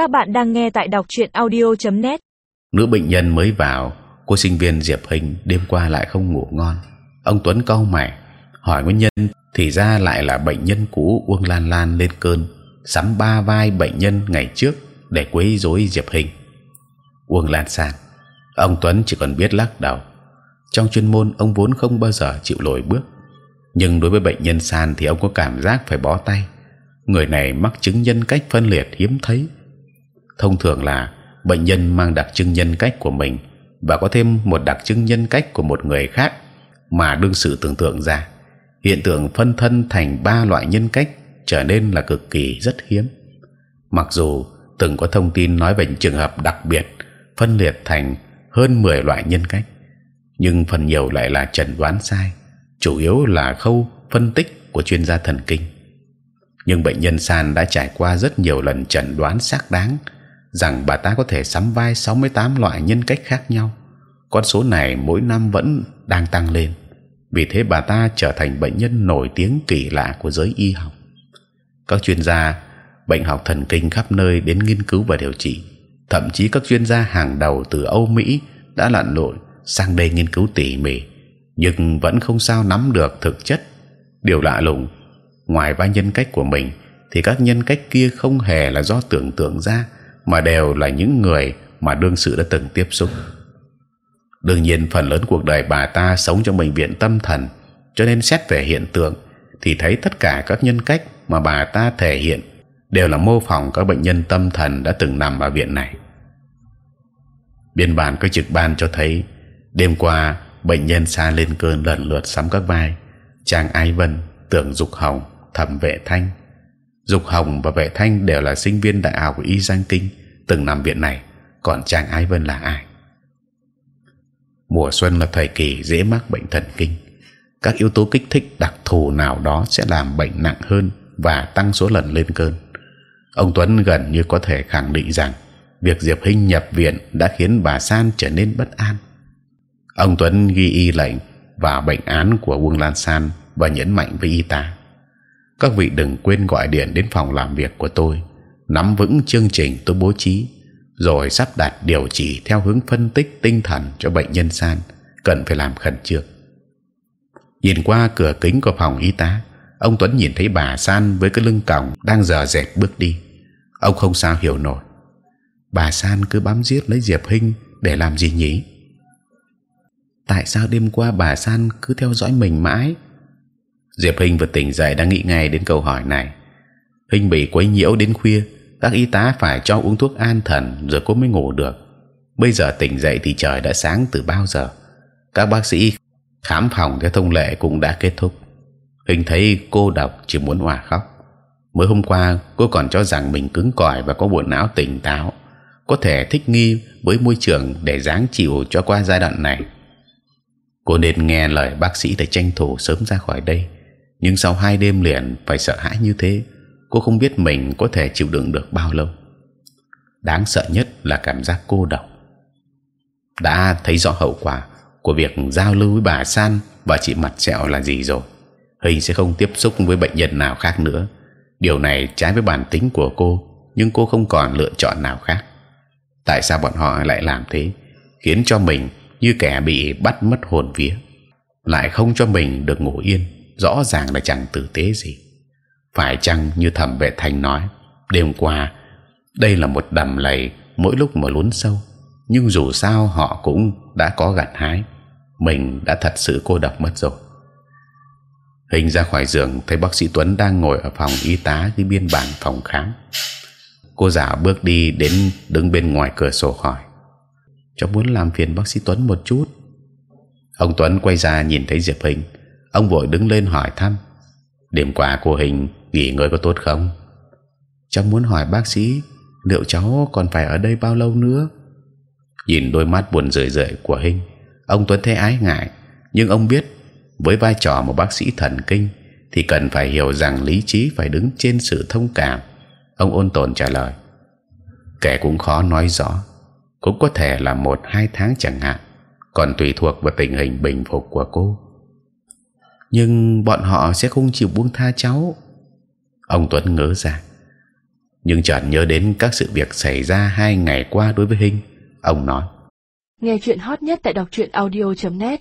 Các bạn đang nghe tại đọc truyện audio.net. Nữ bệnh nhân mới vào, cô sinh viên Diệp Hình đêm qua lại không ngủ ngon. Ông Tuấn cau mày hỏi nguyên nhân, thì ra lại là bệnh nhân cũ Uông Lan Lan lên cơn, sắm ba vai bệnh nhân ngày trước để quấy rối Diệp Hình. Uông Lan San, ông Tuấn chỉ còn biết lắc đầu. Trong chuyên môn ông vốn không bao giờ chịu lùi bước, nhưng đối với bệnh nhân San thì ông có cảm giác phải bó tay. Người này mắc chứng nhân cách phân liệt hiếm thấy thông thường là bệnh nhân mang đặc trưng nhân cách của mình và có thêm một đặc trưng nhân cách của một người khác mà đương sự tưởng tượng ra. Hiện tượng phân thân thành ba loại nhân cách trở nên là cực kỳ rất hiếm. Mặc dù từng có thông tin nói về những trường hợp đặc biệt phân liệt thành hơn 10 loại nhân cách, nhưng phần nhiều lại là chẩn đoán sai, chủ yếu là khâu phân tích của chuyên gia thần kinh. Nhưng bệnh nhân san đã trải qua rất nhiều lần chẩn đoán xác đáng rằng bà ta có thể sắm vai 68 loại nhân cách khác nhau. Con số này mỗi năm vẫn đang tăng lên. Vì thế bà ta trở thành bệnh nhân nổi tiếng kỳ lạ của giới y học. Các chuyên gia bệnh học thần kinh khắp nơi đến nghiên cứu và điều trị. Thậm chí các chuyên gia hàng đầu từ Âu Mỹ đã lặn lội sang đây nghiên cứu tỉ mỉ, nhưng vẫn không sao nắm được thực chất. Điều lạ lùng, ngoài vai nhân cách của mình, thì các nhân cách kia không hề là do tưởng tượng ra mà đều là những người mà đương sự đã từng tiếp xúc. đương nhiên phần lớn cuộc đời bà ta sống trong bệnh viện tâm thần, cho nên xét về hiện tượng thì thấy tất cả các nhân cách mà bà ta thể hiện đều là mô phỏng các bệnh nhân tâm thần đã từng nằm ở viện này. biên bản các trực ban cho thấy đêm qua bệnh nhân xa lên cơn lần lượt sắm các vai Trang Ái Vân, Tưởng Dục Hồng, Thẩm Vệ Thanh. Dục Hồng và Vệ Thanh đều là sinh viên đại học y Giang Kinh, từng nằm viện này, còn chàng ái vân là ai? Mùa xuân là thời kỳ dễ mắc bệnh thần kinh. Các yếu tố kích thích đặc thù nào đó sẽ làm bệnh nặng hơn và tăng số lần lên cơn. Ông Tuấn gần như có thể khẳng định rằng việc Diệp Hinh nhập viện đã khiến bà San trở nên bất an. Ông Tuấn ghi y lệnh và bệnh án của Vương Lan San và nhấn mạnh với y tá: các vị đừng quên gọi điện đến phòng làm việc của tôi nắm vững chương trình tôi bố trí, rồi sắp đặt điều trị theo hướng phân tích tinh thần cho bệnh nhân san cần phải làm khẩn trương. Nhìn qua cửa kính của phòng y tá, ông Tuấn nhìn thấy bà San với cái lưng còng đang dở dẹp bước đi. Ông không sao hiểu nổi. Bà San cứ bám giết lấy Diệp Hinh để làm gì nhỉ? Tại sao đêm qua bà San cứ theo dõi mình mãi? Diệp Hinh vừa tỉnh dậy đã nghĩ ngay đến câu hỏi này. Hinh bị quấy nhiễu đến khuya, các y tá phải cho uống thuốc an thần rồi cô mới ngủ được. Bây giờ tỉnh dậy thì trời đã sáng từ bao giờ. Các bác sĩ khám phòng theo thông lệ cũng đã kết thúc. Hinh thấy cô độc chỉ muốn hòa khóc. Mới hôm qua cô còn cho rằng mình cứng cỏi và có bộ não tỉnh táo, có thể thích nghi với môi trường để dáng chịu cho qua giai đoạn này. Cô nên nghe lời bác sĩ để tranh thủ sớm ra khỏi đây. Nhưng sau hai đêm liền phải sợ hãi như thế, cô không biết mình có thể chịu đựng được bao lâu. Đáng sợ nhất là cảm giác cô độc. đã thấy rõ hậu quả của việc giao lưu với bà San và chị mặt sẹo là gì rồi. Hình sẽ không tiếp xúc với bệnh nhân nào khác nữa. Điều này trái với bản tính của cô, nhưng cô không còn lựa chọn nào khác. Tại sao bọn họ lại làm thế, khiến cho mình như kẻ bị bắt mất hồn vía, lại không cho mình được ngủ yên? Rõ ràng là chẳng tử tế gì. Phải chăng như thẩm vệ thành nói, đêm qua, đây là một đầm lầy mỗi lúc mà lún sâu, nhưng dù sao họ cũng đã có gặt hái. Mình đã thật sự cô độc mất rồi. Hình ra khỏi giường, thấy bác sĩ Tuấn đang ngồi ở phòng y tá ghi biên bản phòng khám. Cô giả bước đi đến đứng bên ngoài cửa sổ hỏi, cháu muốn làm phiền bác sĩ Tuấn một chút? Ông Tuấn quay ra nhìn thấy Diệp Hình ông vội đứng lên hỏi thăm đêm qua cô Hình nghỉ ngơi có tốt không? Cháu muốn hỏi bác sĩ liệu cháu còn phải ở đây bao lâu nữa? Nhìn đôi mắt buồn rười rượi của hình ông Tuấn thấy ái ngại, nhưng ông biết với vai trò một bác sĩ thần kinh thì cần phải hiểu rằng lý trí phải đứng trên sự thông cảm. Ông ôn tồn trả lời: kẻ cũng khó nói rõ, cũng có thể là một hai tháng chẳng hạn, còn tùy thuộc vào tình hình bình phục của cô. Nhưng bọn họ sẽ không chịu buông tha cháu. Ông Tuấn ngỡ ra. Nhưng chợt nhớ đến các sự việc xảy ra hai ngày qua đối với Hinh, ông nói: Nghe chuyện hot nhất tại đọc truyện audio.net